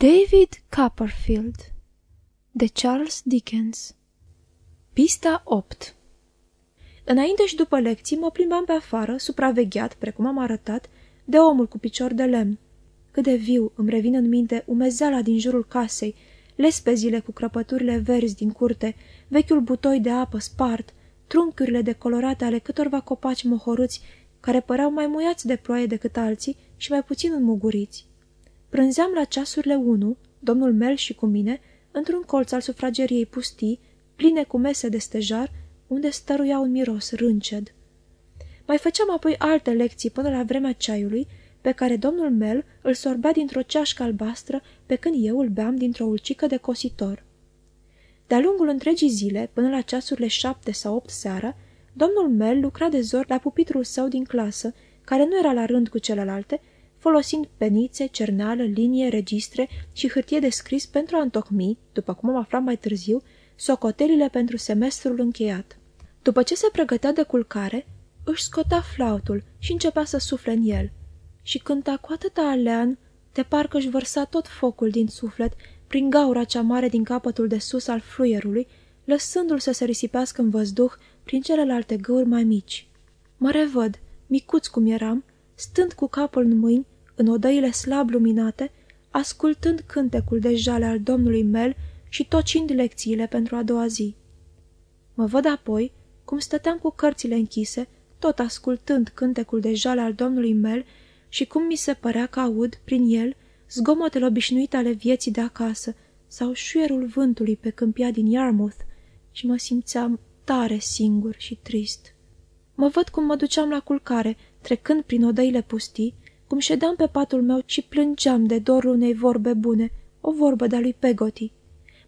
David Copperfield de Charles Dickens Pista 8 Înainte și după lecții mă plimbam pe afară, supravegheat, precum am arătat, de omul cu picior de lemn. Cât de viu îmi revin în minte umezeala din jurul casei, lespezile cu crăpăturile verzi din curte, vechiul butoi de apă spart, trunchiurile decolorate ale câtorva copaci mohorâți, care păreau mai muiați de ploaie decât alții și mai puțin înmuguriți. Prânzeam la ceasurile unu, domnul Mel și cu mine, într-un colț al sufrageriei pustii, pline cu mese de stejar, unde stăruia un miros rânced. Mai făceam apoi alte lecții până la vremea ceaiului, pe care domnul Mel îl sorbea dintr-o ceașcă albastră, pe când eu îl beam dintr-o ulcică de cositor. De-a lungul întregii zile, până la ceasurile șapte sau opt seara, domnul Mel lucra de zor la pupitrul său din clasă, care nu era la rând cu celelalte, folosind penițe, cerneală, linie, registre și hârtie de scris pentru a întocmi, după cum am aflat mai târziu, socotelile pentru semestrul încheiat. După ce se pregătea de culcare, își scota flautul și începea să sufle în el. Și cânta cu atâta alean, de parcă își vărsa tot focul din suflet prin gaura cea mare din capătul de sus al fluierului, lăsându-l să se risipească în văzduh prin celelalte găuri mai mici. Mă revăd, micuț cum eram, stând cu capul în mâini, în odăile slab luminate, ascultând cântecul de jale al domnului Mel și tocind lecțiile pentru a doua zi. Mă văd apoi cum stăteam cu cărțile închise, tot ascultând cântecul de jale al domnului Mel și cum mi se părea că aud, prin el, zgomotele obișnuite ale vieții de acasă sau șuierul vântului pe câmpia din Yarmouth și mă simțeam tare singur și trist. Mă văd cum mă duceam la culcare, trecând prin odăile pustii, cum ședeam pe patul meu și plângeam de dorul unei vorbe bune, o vorbă de-a lui Pegoti.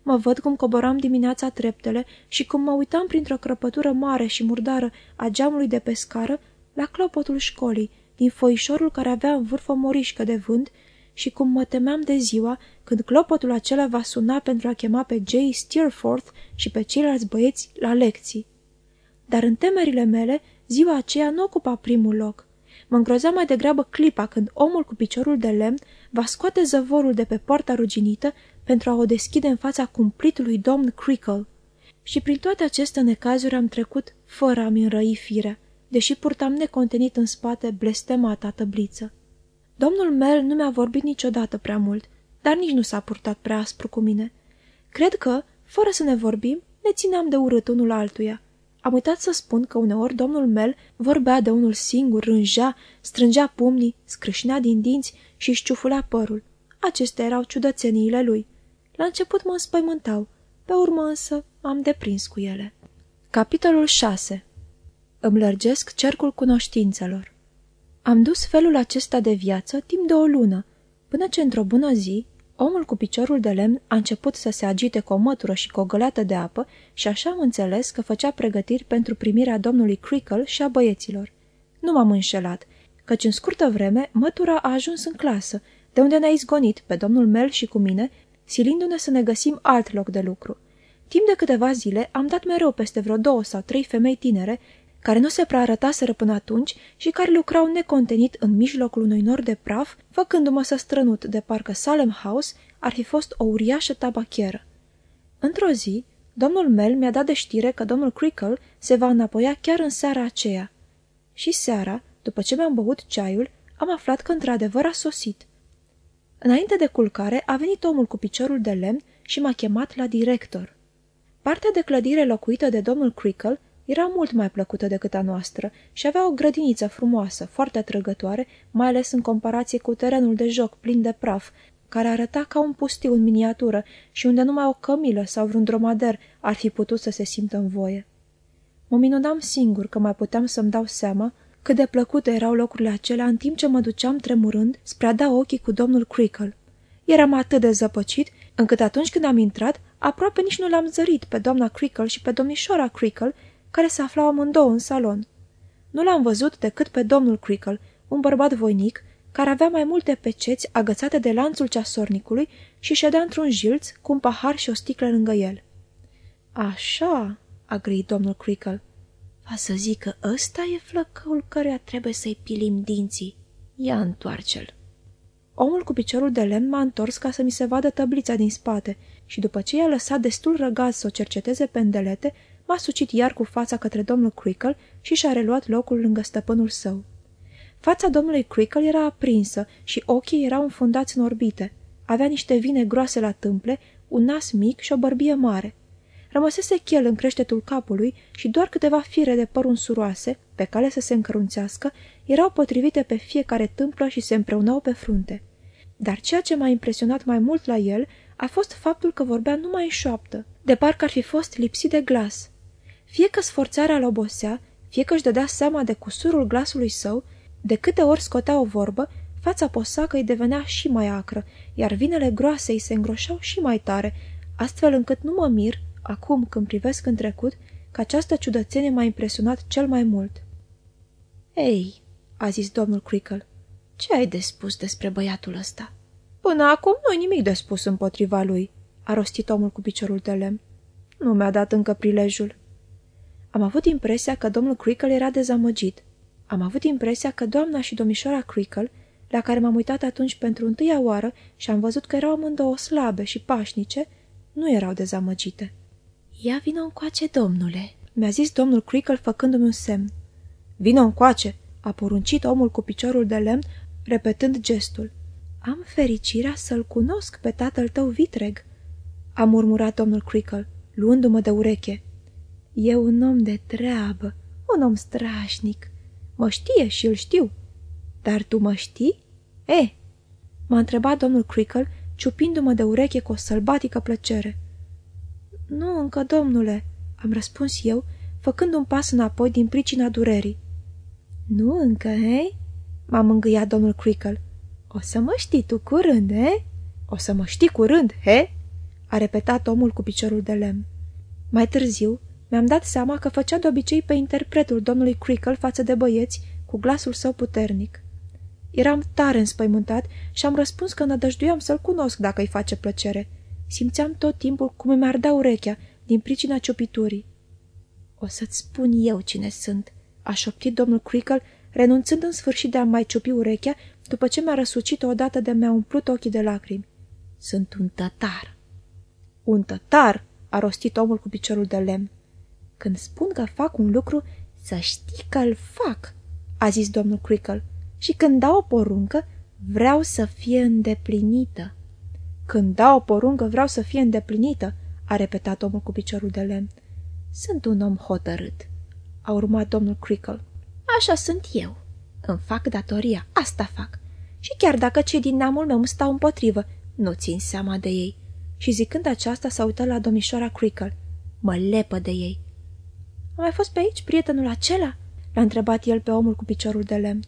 Mă văd cum coboram dimineața treptele și cum mă uitam printr-o crăpătură mare și murdară a geamului de pescară la clopotul școlii, din foișorul care avea în vârf o morișcă de vânt și cum mă temeam de ziua când clopotul acela va suna pentru a chema pe Jay Steerforth și pe ceilalți băieți la lecții. Dar în temerile mele, ziua aceea nu ocupa primul loc. Mă îngrozea mai degrabă clipa când omul cu piciorul de lemn va scoate zăvorul de pe poarta ruginită pentru a o deschide în fața cumplitului domn Crickle. Și prin toate aceste necazuri am trecut fără a-mi înrăi firea, deși purtam necontenit în spate blestemata tăbliță. Domnul Mel nu mi-a vorbit niciodată prea mult, dar nici nu s-a purtat prea aspru cu mine. Cred că, fără să ne vorbim, ne țineam de urât unul altuia. Am uitat să spun că uneori domnul Mel vorbea de unul singur, rânjea, strângea pumnii, scrâșnea din dinți și își șciufulea părul. Acestea erau ciudățeniile lui. La început mă înspăimântau, pe urmă însă am deprins cu ele. Capitolul 6 Îmi lărgesc cercul cunoștințelor Am dus felul acesta de viață timp de o lună, până ce într-o bună zi, omul cu piciorul de lemn a început să se agite cu o mătură și cu o găleată de apă și așa am înțeles că făcea pregătiri pentru primirea domnului Crickle și a băieților. Nu m-am înșelat, căci în scurtă vreme mătura a ajuns în clasă, de unde ne-a izgonit pe domnul Mel și cu mine silindu-ne să ne găsim alt loc de lucru. Timp de câteva zile am dat mereu peste vreo două sau trei femei tinere, care nu se prea arătaseră până atunci și care lucrau necontenit în mijlocul unui nor de praf, făcându-mă să strănut de parcă Salem House ar fi fost o uriașă tabacheră. Într-o zi, domnul Mel mi-a dat de știre că domnul Crickle se va înapoia chiar în seara aceea. Și seara, după ce mi-am băut ceaiul, am aflat că într-adevăr a sosit. Înainte de culcare a venit omul cu piciorul de lemn și m-a chemat la director. Partea de clădire locuită de domnul Crickle era mult mai plăcută decât a noastră și avea o grădiniță frumoasă, foarte atrăgătoare, mai ales în comparație cu terenul de joc plin de praf, care arăta ca un pustiu în miniatură și unde numai o cămilă sau vreun dromader ar fi putut să se simtă în voie. Mă minunam singur că mai puteam să-mi dau seama cât de plăcute erau locurile acelea în timp ce mă duceam tremurând spre a da ochii cu domnul Crickle. Eram atât de zăpăcit, încât atunci când am intrat, aproape nici nu l-am zărit pe doamna Crickle și pe domnișoara Crickle, care se aflau amândouă în salon. Nu l-am văzut decât pe domnul Crickle, un bărbat voinic, care avea mai multe peceți agățate de lanțul ceasornicului și ședea într-un jilț cu un pahar și o sticlă lângă el. Așa, a grăit domnul Crickle, va să zic că ăsta e flăcăul căruia trebuie să-i pilim dinții. Ia întoarce-l. Omul cu piciorul de lemn m-a întors ca să mi se vadă tăblița din spate și după ce i-a lăsat destul răgaz să o cerceteze pendelete, m-a sucit iar cu fața către domnul Crickle și și-a reluat locul lângă stăpânul său. Fața domnului Crickle era aprinsă și ochii erau înfundați în orbite. Avea niște vine groase la tâmple, un nas mic și o bărbie mare. Rămăsese chel în creștetul capului și doar câteva fire de păr unsuroase, pe cale să se încărunțească, erau potrivite pe fiecare tâmplă și se împreunau pe frunte. Dar ceea ce m-a impresionat mai mult la el a fost faptul că vorbea numai în șoaptă, de parcă ar fi fost lipsit de glas. Fie că sforțarea îl obosea, fie că își dădea seama de cusurul glasului său, de câte ori scotea o vorbă, fața posacă îi devenea și mai acră, iar vinele groase îi se îngroșau și mai tare, astfel încât nu mă mir, acum când privesc în trecut, că această ciudățenie m-a impresionat cel mai mult. Ei, a zis domnul Crickle, ce ai de spus despre băiatul ăsta?" Până acum nu-i nimic de spus împotriva lui," a rostit omul cu piciorul de lemn. Nu mi-a dat încă prilejul." Am avut impresia că domnul Crickle era dezamăgit. Am avut impresia că doamna și domnișoara Crickle, la care m-am uitat atunci pentru întâia oară și am văzut că erau amândouă slabe și pașnice, nu erau dezamăgite. Ia vină încoace, domnule," mi-a zis domnul Crickle făcându-mi un semn. Vină încoace!" a poruncit omul cu piciorul de lemn, repetând gestul. Am fericirea să-l cunosc pe tatăl tău vitreg," a murmurat domnul Crickle, luându-mă de ureche. E un om de treabă, un om strașnic. Mă știe și îl știu. Dar tu mă știi? E, m-a întrebat domnul Crickle, ciupindu-mă de ureche cu o sălbatică plăcere. Nu încă, domnule, am răspuns eu, făcând un pas înapoi din pricina durerii. Nu încă, hei? M-a mângâiat domnul Crickle. O să mă știi tu curând, he? O să mă știi curând, he? A repetat omul cu piciorul de lemn. Mai târziu, mi-am dat seama că făcea de obicei pe interpretul domnului Crickle față de băieți, cu glasul său puternic. Eram tare înspăimântat și am răspuns că nădăjduiam să-l cunosc dacă îi face plăcere. Simțeam tot timpul cum îmi ardea urechea, din pricina ciopiturii. O să-ți spun eu cine sunt," a șoptit domnul Crickle, renunțând în sfârșit de a mai ciopi urechea, după ce mi-a răsucit odată de mi-a umplut ochii de lacrimi. Sunt un tătar. Un tătar, a rostit omul cu piciorul de lemn. Când spun că fac un lucru, să știi că îl fac, a zis domnul Crickle. Și când dau o poruncă, vreau să fie îndeplinită. Când dau o poruncă, vreau să fie îndeplinită, a repetat omul cu piciorul de lemn. Sunt un om hotărât, a urmat domnul Crickle. Așa sunt eu. Îmi fac datoria, asta fac. Și chiar dacă cei din neamul meu îmi stau împotrivă, nu țin seama de ei. Și zicând aceasta, s-a uitat la domnișoara Crickle. Mă lepă de ei. A mai fost pe aici prietenul acela?" l-a întrebat el pe omul cu piciorul de lemn.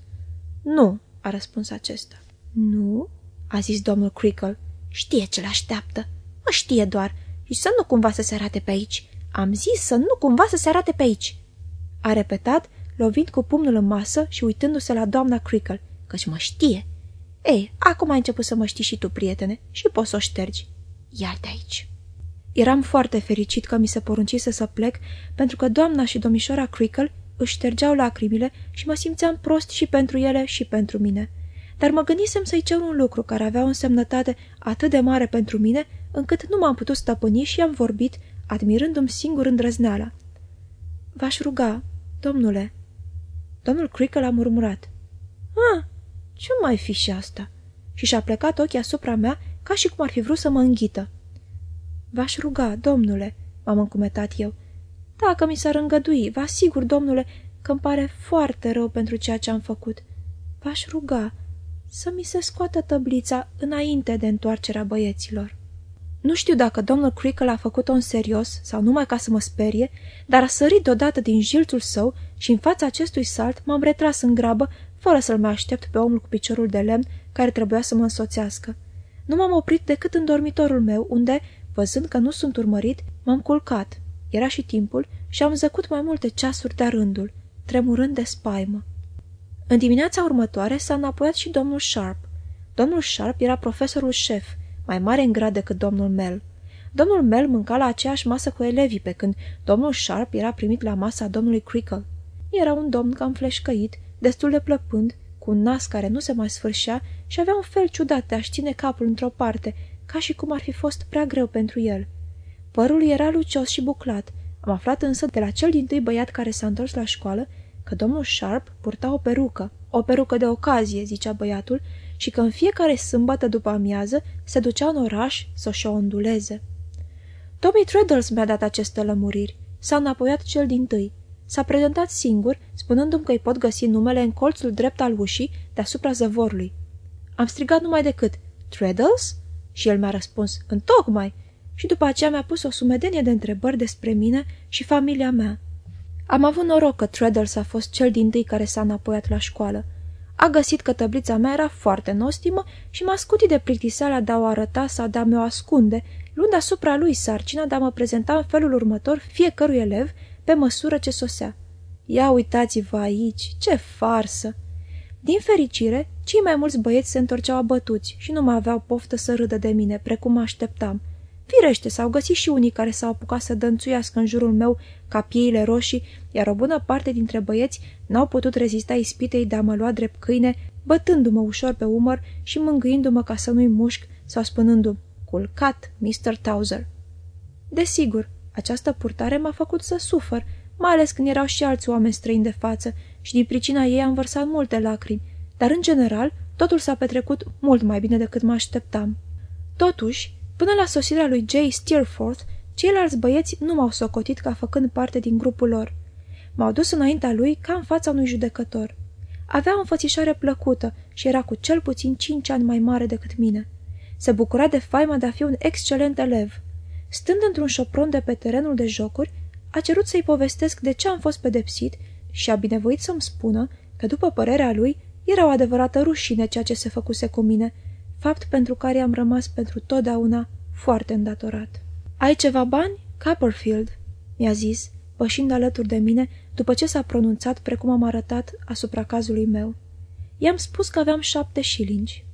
Nu," a răspuns acesta. Nu?" a zis domnul Crickle. Știe ce l-așteaptă. Mă știe doar. Și să nu cumva să se arate pe aici. Am zis să nu cumva să se arate pe aici." A repetat, lovind cu pumnul în masă și uitându-se la doamna Crickle, căci mă știe. Ei, acum ai început să mă știi și tu, prietene, și poți să o ștergi. Ia de aici. Eram foarte fericit că mi se poruncise să plec, pentru că doamna și domnișoara Crickle își ștergeau lacrimile și mă simțeam prost și pentru ele și pentru mine. Dar mă gândisem să-i cer un lucru care avea o însemnătate atât de mare pentru mine, încât nu m-am putut stăpâni și am vorbit, admirându-mi singur îndrăzneala. V-aș ruga, domnule. Domnul Crickle a murmurat. Ah, ce mai fi și asta? Și și-a plecat ochii asupra mea ca și cum ar fi vrut să mă înghită. V-aș ruga, domnule, m-am încumetat eu. Dacă mi s-ar îngădui, vă asigur, domnule, că îmi pare foarte rău pentru ceea ce am făcut. V-aș ruga să mi se scoată tăblița înainte de întoarcerea băieților. Nu știu dacă domnul Crickle a făcut-o în serios sau numai ca să mă sperie, dar a sărit deodată din jilțul său și în fața acestui salt m-am retras în grabă, fără să-l mai aștept pe omul cu piciorul de lemn care trebuia să mă însoțească. Nu m-am oprit decât în dormitorul meu, unde, văzând că nu sunt urmărit, m-am culcat. Era și timpul și am zăcut mai multe ceasuri de rândul, tremurând de spaimă. În dimineața următoare s-a înapoiat și domnul Sharp. Domnul Sharp era profesorul șef, mai mare în grad decât domnul Mel. Domnul Mel mânca la aceeași masă cu elevii, pe când domnul Sharp era primit la masa domnului Crickle. Era un domn cam fleșcăit, destul de plăpând, cu un nas care nu se mai sfârșea și avea un fel ciudat de a-și ține capul într-o parte, ca și cum ar fi fost prea greu pentru el. Părul era lucios și buclat. Am aflat însă de la cel din tâi băiat care s-a întors la școală că domnul Sharp purta o perucă, o perucă de ocazie, zicea băiatul, și că în fiecare sâmbătă după amiază se ducea în oraș să-și o onduleze. Tommy Treadles mi-a dat aceste lămuriri. S-a înapoiat cel din tâi. S-a prezentat singur, spunându-mi că îi pot găsi numele în colțul drept al ușii deasupra zăvorului. Am strigat numai decât, Treadles? Și el mi-a răspuns, întocmai. Și după aceea mi-a pus o sumedenie de întrebări despre mine și familia mea. Am avut noroc că Treadles a fost cel din tâi care s-a înapoiat la școală. A găsit că tăblița mea era foarte nostimă și m-a scutit de plictiseala de a o arăta sau de a mi-o ascunde, luând asupra lui sarcina de a mă prezenta în felul următor fiecărui elev pe măsură ce sosea. Ia uitați-vă aici, ce farsă! Din fericire, cei mai mulți băieți se întorceau abătuți și nu mai aveau poftă să râdă de mine, precum mă așteptam. Firește, s-au găsit și unii care s-au apucat să dănțuiască în jurul meu ca pieile roșii, iar o bună parte dintre băieți n-au putut rezista ispitei de a mă lua drept câine, bătându-mă ușor pe umăr și mângâindu-mă ca să nu-i mușc sau spunându-mi, culcat, Mr. Towser. Desigur, această purtare m-a făcut să sufăr, mai ales când erau și alți oameni străini de față și din pricina ei am vărsat multe lacrimi, dar în general totul s-a petrecut mult mai bine decât mă așteptam. Totuși, până la sosirea lui Jay Steerforth, ceilalți băieți nu m-au socotit ca făcând parte din grupul lor. M-au dus înaintea lui ca în fața unui judecător. Avea o înfățișare plăcută și era cu cel puțin cinci ani mai mare decât mine. Se bucura de faima de a fi un excelent elev. Stând într-un șopron de pe terenul de jocuri, a cerut să-i povestesc de ce am fost pedepsit și a binevoit să-mi spună că, după părerea lui, era o adevărată rușine ceea ce se făcuse cu mine, fapt pentru care am rămas pentru totdeauna foarte îndatorat. Ai ceva bani, Copperfield?" mi-a zis, pășind alături de mine după ce s-a pronunțat precum am arătat asupra cazului meu. I-am spus că aveam șapte șilingi.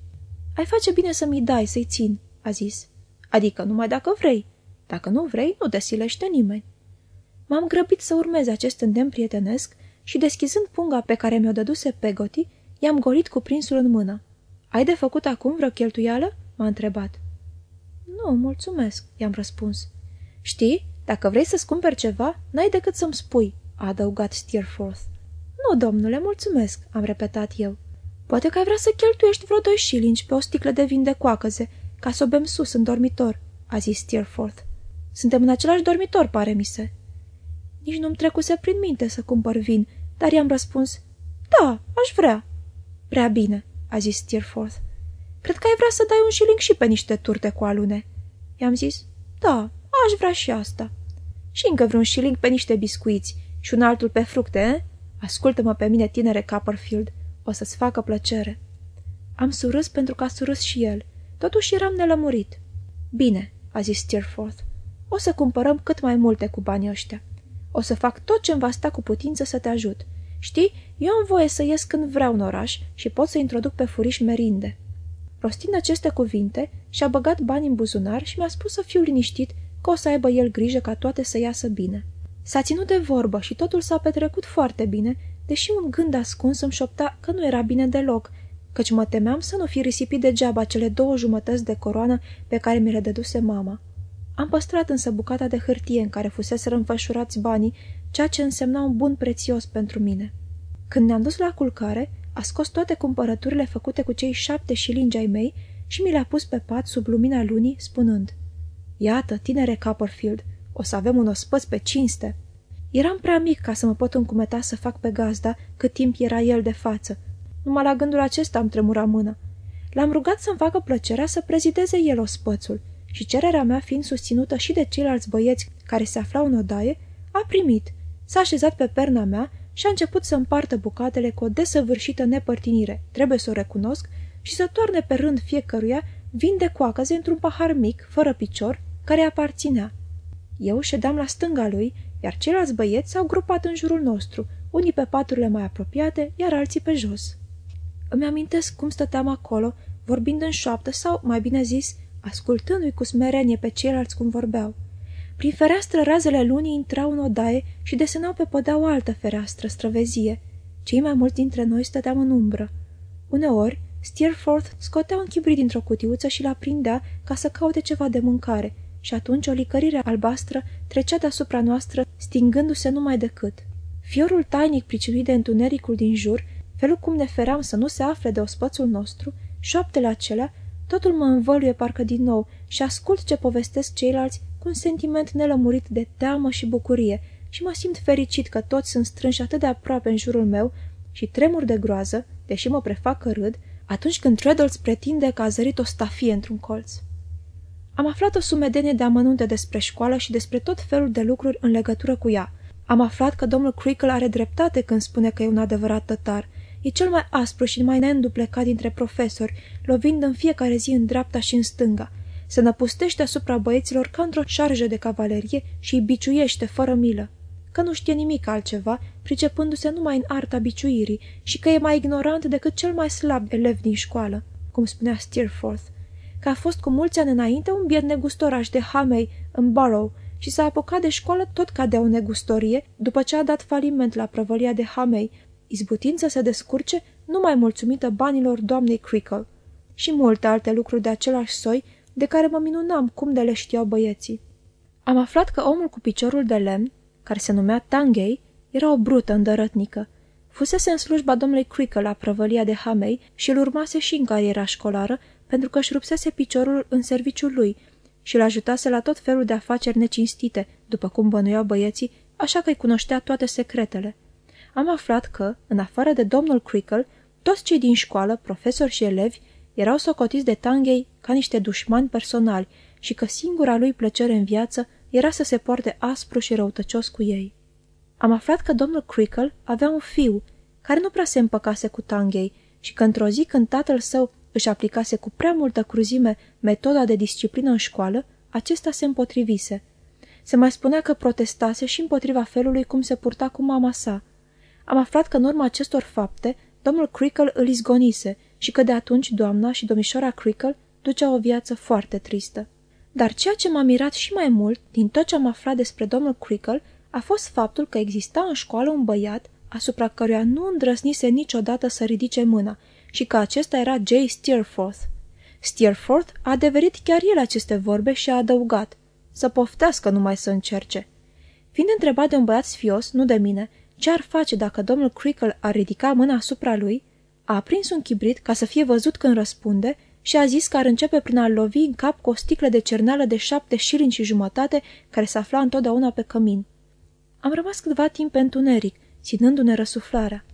Ai face bine să mi dai, să-i țin," a zis. Adică numai dacă vrei. Dacă nu vrei, nu te silește nimeni." M-am grăbit să urmez acest îndemn prietenesc și, deschizând punga pe care mi-o dăduse Pegoti, i-am golit cu prinsul în mână. Ai de făcut acum vreo cheltuială?" m-a întrebat. Nu, mulțumesc," i-am răspuns. Știi, dacă vrei să-ți cumperi ceva, n-ai decât să-mi spui," a adăugat Steerforth. Nu, domnule, mulțumesc," am repetat eu. Poate că ai vrea să cheltuiești vreo doi șilingi pe o sticlă de vin de coacăze, ca să o bem sus în dormitor," a zis Steerforth. Suntem în același dormitor, pare mi se." Nici nu-mi trecuse prin minte să cumpăr vin, dar i-am răspuns, Da, aș vrea." Prea bine," a zis Steerforth. Cred că ai vrea să dai un șiling și pe niște turte cu alune." I-am zis, Da, aș vrea și asta." Și încă vreun șiling pe niște biscuiți și un altul pe fructe, eh? Ascultă-mă pe mine, tinere Copperfield. O să-ți facă plăcere." Am surâs pentru că a surâs și el. Totuși eram nelămurit. Bine," a zis Steerforth. O să cumpărăm cât mai multe cu banii ăștia. O să fac tot ce-mi va sta cu putință să te ajut. Știi, eu am voie să ies când vreau în oraș și pot să introduc pe furiș merinde." Rostind aceste cuvinte, și-a băgat bani în buzunar și mi-a spus să fiu liniștit că o să aibă el grijă ca toate să iasă bine. S-a ținut de vorbă și totul s-a petrecut foarte bine, deși un gând ascuns îmi șopta că nu era bine deloc, căci mă temeam să nu fi risipit degeaba cele două jumătăți de coroană pe care mi le dăduse mama. Am păstrat însă bucata de hârtie în care fusese înfășurați banii, ceea ce însemna un bun prețios pentru mine. Când ne-am dus la culcare, a scos toate cumpărăturile făcute cu cei șapte șilingi ai mei și mi le-a pus pe pat sub lumina lunii, spunând Iată, tinere Copperfield, o să avem un ospăț pe cinste." Eram prea mic ca să mă pot încumeta să fac pe gazda cât timp era el de față. Numai la gândul acesta am tremurat mână. L-am rugat să-mi facă plăcerea să prezideze el ospățul și cererea mea fiind susținută și de ceilalți băieți care se aflau în odaie, a primit. S-a așezat pe perna mea și a început să împartă bucatele cu o desăvârșită nepărtinire, trebuie să o recunosc, și să toarne pe rând fiecăruia vin de coacăze într-un pahar mic, fără picior, care aparținea. Eu ședeam la stânga lui, iar ceilalți băieți s-au grupat în jurul nostru, unii pe paturile mai apropiate, iar alții pe jos. Îmi amintesc cum stăteam acolo, vorbind în șoaptă sau, mai bine zis, ascultându-i cu smerenie pe ceilalți cum vorbeau. Prin fereastră razele lunii intrau în odaie și desenau pe podea o altă fereastră străvezie. Cei mai mulți dintre noi stăteam în umbră. Uneori, Steerforth scotea un chibrit dintr-o cutiuță și l aprindea ca să caute ceva de mâncare și atunci o licărire albastră trecea deasupra noastră, stingându-se numai decât. Fiorul tainic pricinuit de întunericul din jur, felul cum ne feream să nu se afle de ospățul nostru, șoaptele acelea, totul mă învăluie parcă din nou și ascult ce povestesc ceilalți cu un sentiment nelămurit de teamă și bucurie și mă simt fericit că toți sunt strânși atât de aproape în jurul meu și tremur de groază, deși mă prefac că râd, atunci când Treadles pretinde că a zărit o stafie într-un colț. Am aflat o sumedenie de amănunte despre școală și despre tot felul de lucruri în legătură cu ea. Am aflat că domnul Creakle are dreptate când spune că e un adevărat tătar. E cel mai aspru și mai neînduplecat dintre profesori, lovind în fiecare zi în dreapta și în stânga. Se năpustește asupra băieților ca într-o șarjă de cavalerie și îi biciuiește fără milă. Că nu știe nimic altceva, pricepându-se numai în arta biciuirii și că e mai ignorant decât cel mai slab elev din școală, cum spunea Steerforth că a fost cu mulți ani înainte un biet negustoraș de Hamei în Barrow și s-a apucat de școală tot ca de o negustorie după ce a dat faliment la prăvălia de Hamei, izbutind să se descurce numai mulțumită banilor doamnei Crickle și multe alte lucruri de același soi de care mă minunam cum de le știau băieții. Am aflat că omul cu piciorul de lemn, care se numea Tangay, era o brută îndărătnică. Fusese în slujba domnului Crickle la prăvălia de Hamei și îl urmase și în cariera școlară, pentru că își rupsese piciorul în serviciul lui și îl ajutase la tot felul de afaceri necinstite, după cum bănuiau băieții, așa că îi cunoștea toate secretele. Am aflat că, în afară de domnul Crickle, toți cei din școală, profesori și elevi, erau socotiți de Tanghei ca niște dușmani personali și că singura lui plăcere în viață era să se poarte aspru și răutăcios cu ei. Am aflat că domnul Crickle avea un fiu, care nu prea se împăcase cu Tanghei și că într-o zi când tatăl său își aplicase cu prea multă cruzime metoda de disciplină în școală, acesta se împotrivise. Se mai spunea că protestase și împotriva felului cum se purta cu mama sa. Am aflat că în urma acestor fapte, domnul Crickle îl izgonise și că de atunci doamna și domnișoara Crickle ducea o viață foarte tristă. Dar ceea ce m-a mirat și mai mult din tot ce am aflat despre domnul Crickle a fost faptul că exista în școală un băiat asupra căruia nu îndrăznise niciodată să ridice mâna și că acesta era J. Steerforth. Steerforth a adeverit chiar el aceste vorbe și a adăugat, să poftească numai să încerce. Fiind întrebat de un băiat sfios, nu de mine, ce ar face dacă domnul Crickle ar ridica mâna asupra lui, a aprins un chibrit ca să fie văzut când răspunde și a zis că ar începe prin a lovi în cap cu o sticlă de cerneală de șapte șilini și jumătate care se afla întotdeauna pe cămin. Am rămas câtva timp pe întuneric, ținându-ne răsuflarea.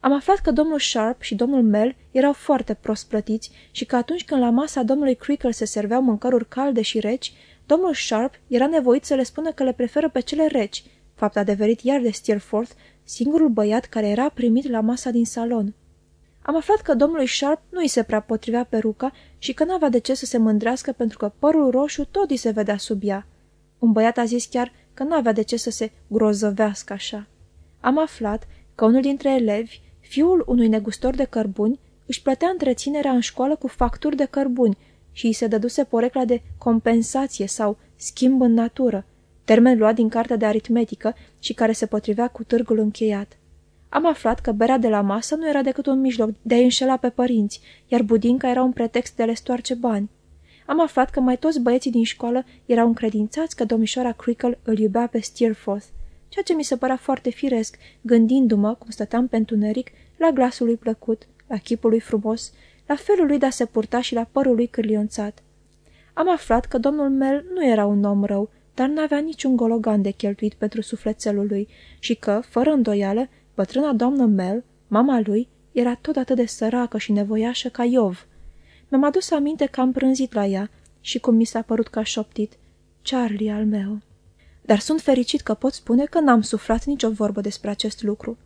Am aflat că domnul Sharp și domnul Mel erau foarte prost plătiți și că atunci când la masa domnului Creakle se serveau mâncăruri calde și reci, domnul Sharp era nevoit să le spună că le preferă pe cele reci, fapt adeverit iar de Steerforth, singurul băiat care era primit la masa din salon. Am aflat că domnului Sharp nu îi se prea potrivea peruca și că n-avea de ce să se mândrească pentru că părul roșu tot îi se vedea sub ea. Un băiat a zis chiar că n-avea de ce să se grozăvească așa. Am aflat că unul dintre elevi Fiul unui negustor de cărbuni își plătea întreținerea în școală cu facturi de cărbuni și îi se dăduse porecla de compensație sau schimb în natură, termen luat din cartea de aritmetică și care se potrivea cu târgul încheiat. Am aflat că berea de la masă nu era decât un mijloc de a înșela pe părinți, iar budinca era un pretext de a le stoarce bani. Am aflat că mai toți băieții din școală erau încredințați că domnișoara Crickle îl iubea pe Steerforth, ceea ce mi se părea foarte firesc, gândindu-mă, cum stăteam pe întuneric, la glasul lui plăcut, la chipul lui frumos, la felul lui de a se purta și la părul lui cârlionțat. Am aflat că domnul Mel nu era un om rău, dar n-avea niciun gologan de cheltuit pentru sufletelul lui și că, fără îndoială, bătrâna doamnă Mel, mama lui, era tot atât de săracă și nevoiașă ca Iov. Mi-am adus aminte că am prânzit la ea și cum mi s-a părut ca șoptit, Charlie al meu. Dar sunt fericit că pot spune că n-am suflat nicio vorbă despre acest lucru.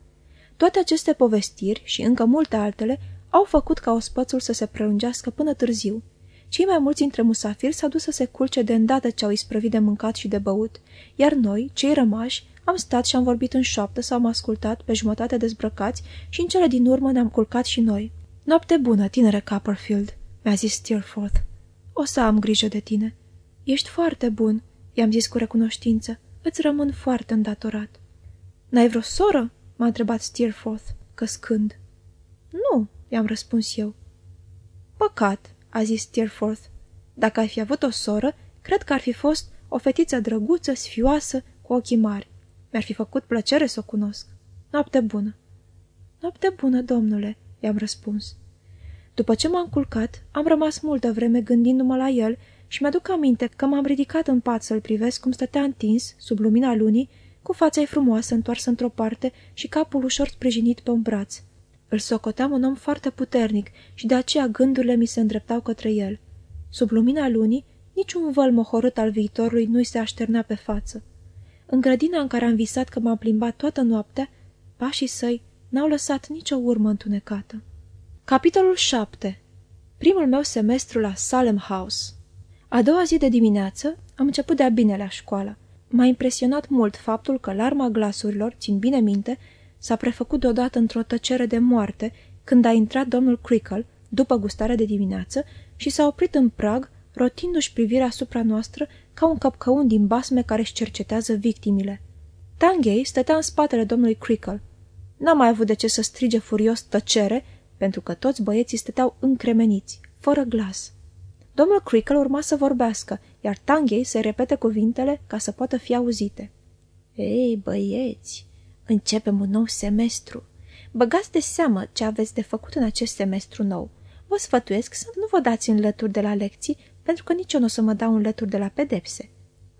Toate aceste povestiri și încă multe altele au făcut ca ospățul să se prelungească până târziu. Cei mai mulți dintre musafiri s-au dus să se culce de îndată ce au isprăvit de mâncat și de băut, iar noi, cei rămași, am stat și am vorbit în șoaptă sau am ascultat, pe jumătate dezbrăcați, și în cele din urmă ne-am culcat și noi. Noapte bună, tinere Copperfield, mi-a zis Steerforth. O să am grijă de tine. Ești foarte bun, i-am zis cu recunoștință. Îți rămân foarte îndatorat. N-ai vreo soră?" m-a întrebat Steerforth, căscând. Nu, i-am răspuns eu. Păcat, a zis Steerforth. Dacă ai fi avut o soră, cred că ar fi fost o fetiță drăguță, sfioasă, cu ochii mari. Mi-ar fi făcut plăcere să o cunosc. Noapte bună. Noapte bună, domnule, i-am răspuns. După ce m-am culcat, am rămas multă vreme gândindu-mă la el și mi-aduc aminte că m-am ridicat în pat să-l privesc cum stătea întins, sub lumina lunii, cu fața ei frumoasă întoarsă într-o parte și capul ușor sprijinit pe un braț. Îl socoteam un om foarte puternic și de aceea gândurile mi se îndreptau către el. Sub lumina lunii, niciun văl mohorât al viitorului nu-i se așternea pe față. În grădina în care am visat că m-am plimbat toată noaptea, pașii săi n-au lăsat nicio urmă întunecată. Capitolul 7 Primul meu semestru la Salem House A doua zi de dimineață am început de-a bine la școală. M-a impresionat mult faptul că larma glasurilor, țin bine minte, s-a prefăcut deodată într-o tăcere de moarte când a intrat domnul Crickle, după gustarea de dimineață, și s-a oprit în prag, rotindu-și privirea asupra noastră ca un căpcăun din basme care își cercetează victimile. Tanghei stătea în spatele domnului Crickle. N-a mai avut de ce să strige furios tăcere, pentru că toți băieții stăteau încremeniți, fără glas. Domnul Crickle urma să vorbească, iar Tanghei să repete cuvintele ca să poată fi auzite. Ei, băieți, începem un nou semestru. Băgați de seamă ce aveți de făcut în acest semestru nou. Vă sfătuiesc să nu vă dați în lături de la lecții, pentru că nici eu nu o să mă dau în lături de la pedepse.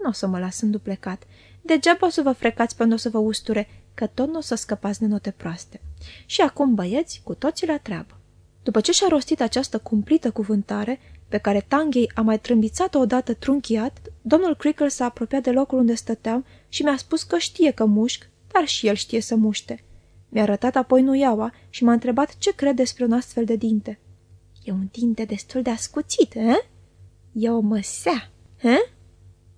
Nu o să mă las înduplecat. Degeaba o să vă frecați până o să vă usture, că tot nu o să scăpați de note proaste. Și acum, băieți, cu toții la treabă. După ce și-a rostit această cumplită cuvântare, pe care Tanghei a mai trâmbițat-o odată trunchiat, domnul Crickle s-a apropiat de locul unde stăteam și mi-a spus că știe că mușc, dar și el știe să muște. Mi-a arătat apoi nuiaua și m-a întrebat ce crede despre un astfel de dinte. E un dinte destul de ascuțit, eh? E o măsea, eh?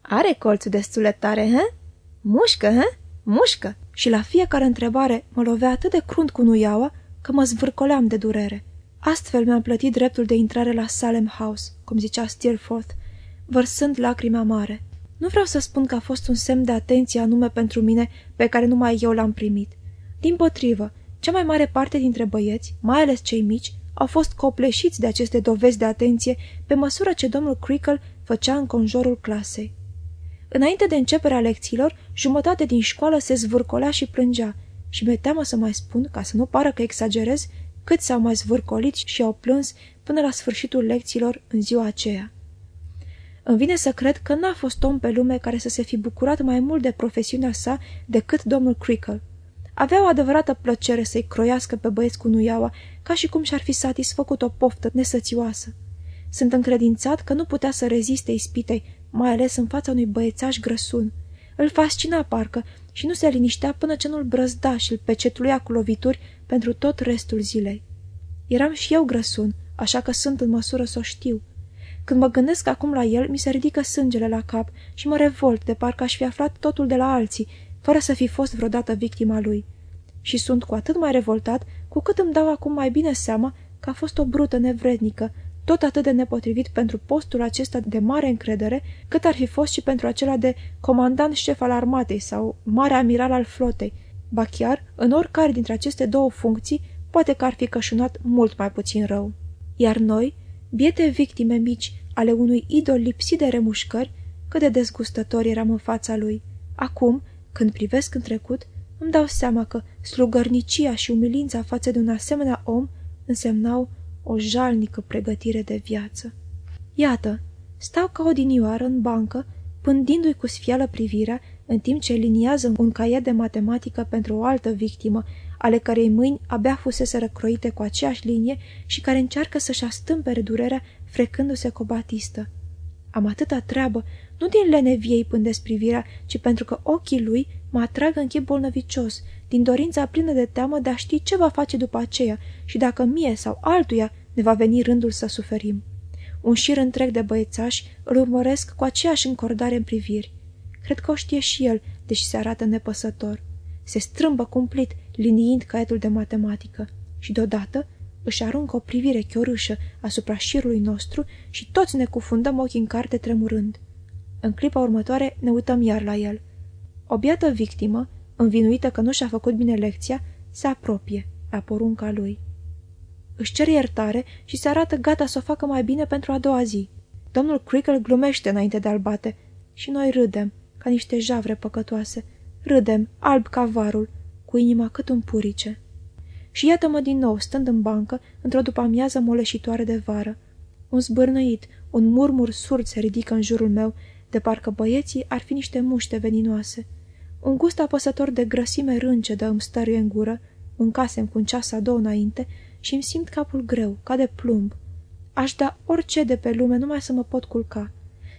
Are colțul destul de tare, eh? Mușcă, eh? Mușcă! Și la fiecare întrebare mă lovea atât de crunt cu nuiaua că mă zvârcoleam de durere. Astfel mi-am plătit dreptul de intrare la Salem House, cum zicea Steerforth, vărsând lacrimi amare. Nu vreau să spun că a fost un semn de atenție anume pentru mine pe care numai eu l-am primit. Din potrivă, cea mai mare parte dintre băieți, mai ales cei mici, au fost copleșiți de aceste dovezi de atenție pe măsură ce domnul Crickle făcea în conjurul clasei. Înainte de începerea lecțiilor, jumătate din școală se zvârcolea și plângea și mi-e teamă să mai spun, ca să nu pară că exagerez, cât s-au mai zvârcolit și au plâns până la sfârșitul lecțiilor în ziua aceea. Îmi vine să cred că n-a fost om pe lume care să se fi bucurat mai mult de profesiunea sa decât domnul Crickle. Avea o adevărată plăcere să-i croiască pe băieți cu nuiaua, ca și cum și-ar fi satisfăcut o poftă nesățioasă. Sunt încredințat că nu putea să reziste ispitei, mai ales în fața unui băiețaș grăsun. Îl fascina parcă și nu se liniștea până ce nu-l brăzda și îl pecetluia cu lovituri pentru tot restul zilei. Eram și eu grăsun, așa că sunt în măsură să o știu. Când mă gândesc acum la el, mi se ridică sângele la cap și mă revolt de parcă aș fi aflat totul de la alții, fără să fi fost vreodată victima lui. Și sunt cu atât mai revoltat, cu cât îmi dau acum mai bine seama că a fost o brută nevrednică, tot atât de nepotrivit pentru postul acesta de mare încredere, cât ar fi fost și pentru acela de comandant șef al armatei sau mare amiral al flotei. Ba chiar, în oricare dintre aceste două funcții, poate că ar fi cășunat mult mai puțin rău. Iar noi, biete victime mici ale unui idol lipsit de remușcări, cât de dezgustători eram în fața lui. Acum, când privesc în trecut, îmi dau seama că slugărnicia și umilința față de un asemenea om însemnau o jalnică pregătire de viață. Iată, stau ca o dinioară în bancă, pândindu-i cu sfială privirea, în timp ce liniază un caiet de matematică pentru o altă victimă, ale cărei mâini abia fusese răcroite cu aceeași linie și care încearcă să-și astâmpere durerea frecându-se cu o batistă. Am atâta treabă, nu din leneviei pândesc privirea, ci pentru că ochii lui mă atrag în chip bolnăvicios, din dorința plină de teamă de a ști ce va face după aceea și dacă mie sau altuia ne va veni rândul să suferim. Un șir întreg de băiețași îl urmăresc cu aceeași încordare în priviri. Cred că o știe și el, deși se arată nepăsător. Se strâmbă cumplit, liniind caietul de matematică și deodată își aruncă o privire chiorâșă asupra șirului nostru și toți ne cufundăm ochii în carte tremurând. În clipa următoare ne uităm iar la el. O biată victimă, învinuită că nu și-a făcut bine lecția, se apropie la porunca lui. își cere iertare și se arată gata să o facă mai bine pentru a doua zi. Domnul Crickle glumește înainte de a bate și noi râdem, ca niște javre păcătoase. Râdem, alb ca varul, cu inima cât un purice. Și iată-mă din nou, stând în bancă, într-o după-amiază moleșitoare de vară. Un zbârnăit, un murmur surd se ridică în jurul meu, de parcă băieții ar fi niște muște veninoase. Un gust apăsător de grăsime de îmi stăruie în gură, mâncasem cu un ceas a două înainte și îmi simt capul greu, ca de plumb. Aș da orice de pe lume numai să mă pot culca.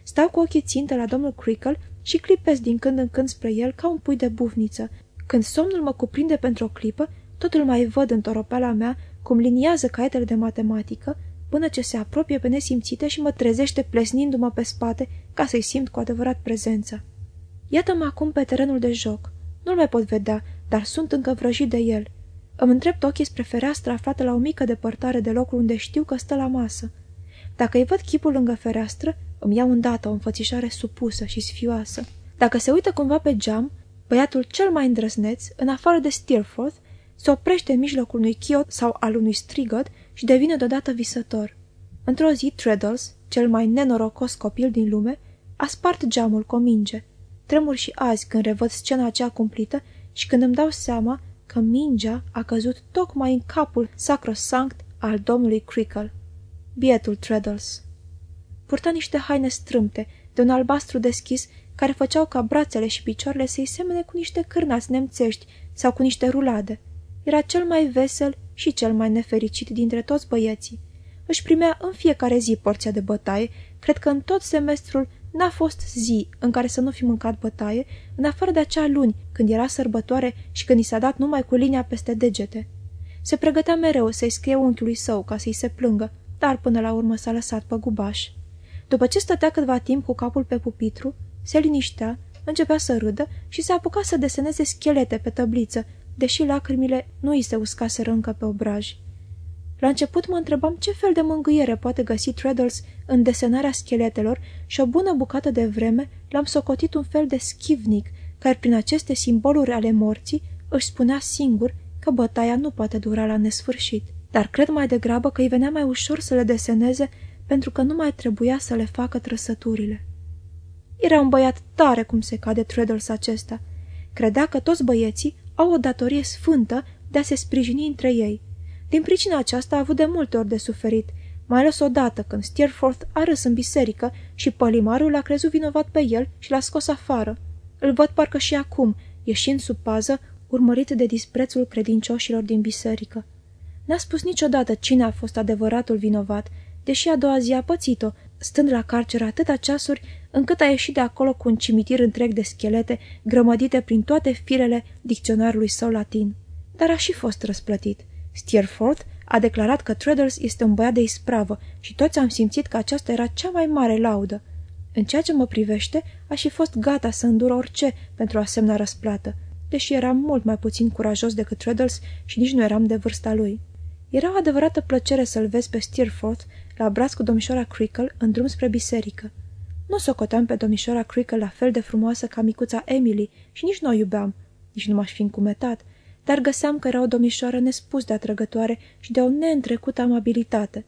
Stau cu ochii țintă la domnul Crickle și clipesc din când în când spre el ca un pui de bufniță. Când somnul mă cuprinde pentru o clipă, totul mai văd în toropeala mea cum liniază caietele de matematică, până ce se apropie pe nesimțite și mă trezește plesnindu-mă pe spate ca să-i simt cu adevărat prezența. Iată-mă acum pe terenul de joc. Nu-l mai pot vedea, dar sunt încă vrăjit de el. Îmi îndrept ochii spre fereastră aflată la o mică depărtare de locul unde știu că stă la masă. Dacă îi văd chipul lângă fereastră, îmi iau îndată o înfățișare supusă și sfioasă. Dacă se uită cumva pe geam, băiatul cel mai îndrăzneț, în afară de Steerforth, se oprește în mijlocul unui chiot sau al unui strigăt și devine deodată visător. Într-o zi, Treadles, cel mai nenorocos copil din lume, a spart geamul cu o minge. Tremur și azi când revăd scena aceea cumplită și când îmi dau seama că mingea a căzut tocmai în capul sacrosanct al domnului Crickle. Bietul Treadles. Purta niște haine strâmte, de un albastru deschis, care făceau ca brațele și picioarele să-i semene cu niște cârnați nemțești sau cu niște rulade. Era cel mai vesel și cel mai nefericit dintre toți băieții. Își primea în fiecare zi porția de bătaie, cred că în tot semestrul N-a fost zi în care să nu fi mâncat bătaie, în afară de acea luni, când era sărbătoare și când i s-a dat numai cu linia peste degete. Se pregătea mereu să-i scrie unchiului său ca să-i se plângă, dar până la urmă s-a lăsat pe gubaș. După ce stătea câtva timp cu capul pe pupitru, se liniștea, începea să râdă și se apuca să deseneze schelete pe tăbliță, deși lacrimile nu îi se uscaseră încă pe obraj. La început mă întrebam ce fel de mângâiere poate găsi Treadles în desenarea scheletelor și o bună bucată de vreme l-am socotit un fel de schivnic, care prin aceste simboluri ale morții își spunea singur că bătaia nu poate dura la nesfârșit. Dar cred mai degrabă că îi venea mai ușor să le deseneze pentru că nu mai trebuia să le facă trăsăturile. Era un băiat tare cum se cade Treadles acesta. Credea că toți băieții au o datorie sfântă de a se sprijini între ei – din pricina aceasta a avut de multe ori de suferit, mai ales odată când Steerforth a râs în biserică și pălimarul l-a crezut vinovat pe el și l-a scos afară. Îl văd parcă și acum, ieșind sub pază, urmărit de disprețul credincioșilor din biserică. N-a spus niciodată cine a fost adevăratul vinovat, deși a doua zi a pățit-o, stând la carcer atâta ceasuri, încât a ieșit de acolo cu un cimitir întreg de schelete grămădite prin toate firele dicționarului său latin. Dar a și fost răsplătit. Steerforth a declarat că Treadles este un băiat de ispravă și toți am simțit că aceasta era cea mai mare laudă. În ceea ce mă privește, aș fi fost gata să îndur orice pentru asemenea răsplată, deși eram mult mai puțin curajos decât Treadles și nici nu eram de vârsta lui. Era o adevărată plăcere să-l vezi pe Steerforth la braț cu domnișoara Crickle în drum spre biserică. Nu socoteam pe domnișoara Crickle la fel de frumoasă ca micuța Emily și nici nu o iubeam, nici nu m-aș fi încumetat, dar găseam că era o domnișoară nespus de atrăgătoare și de o neîntrecută amabilitate.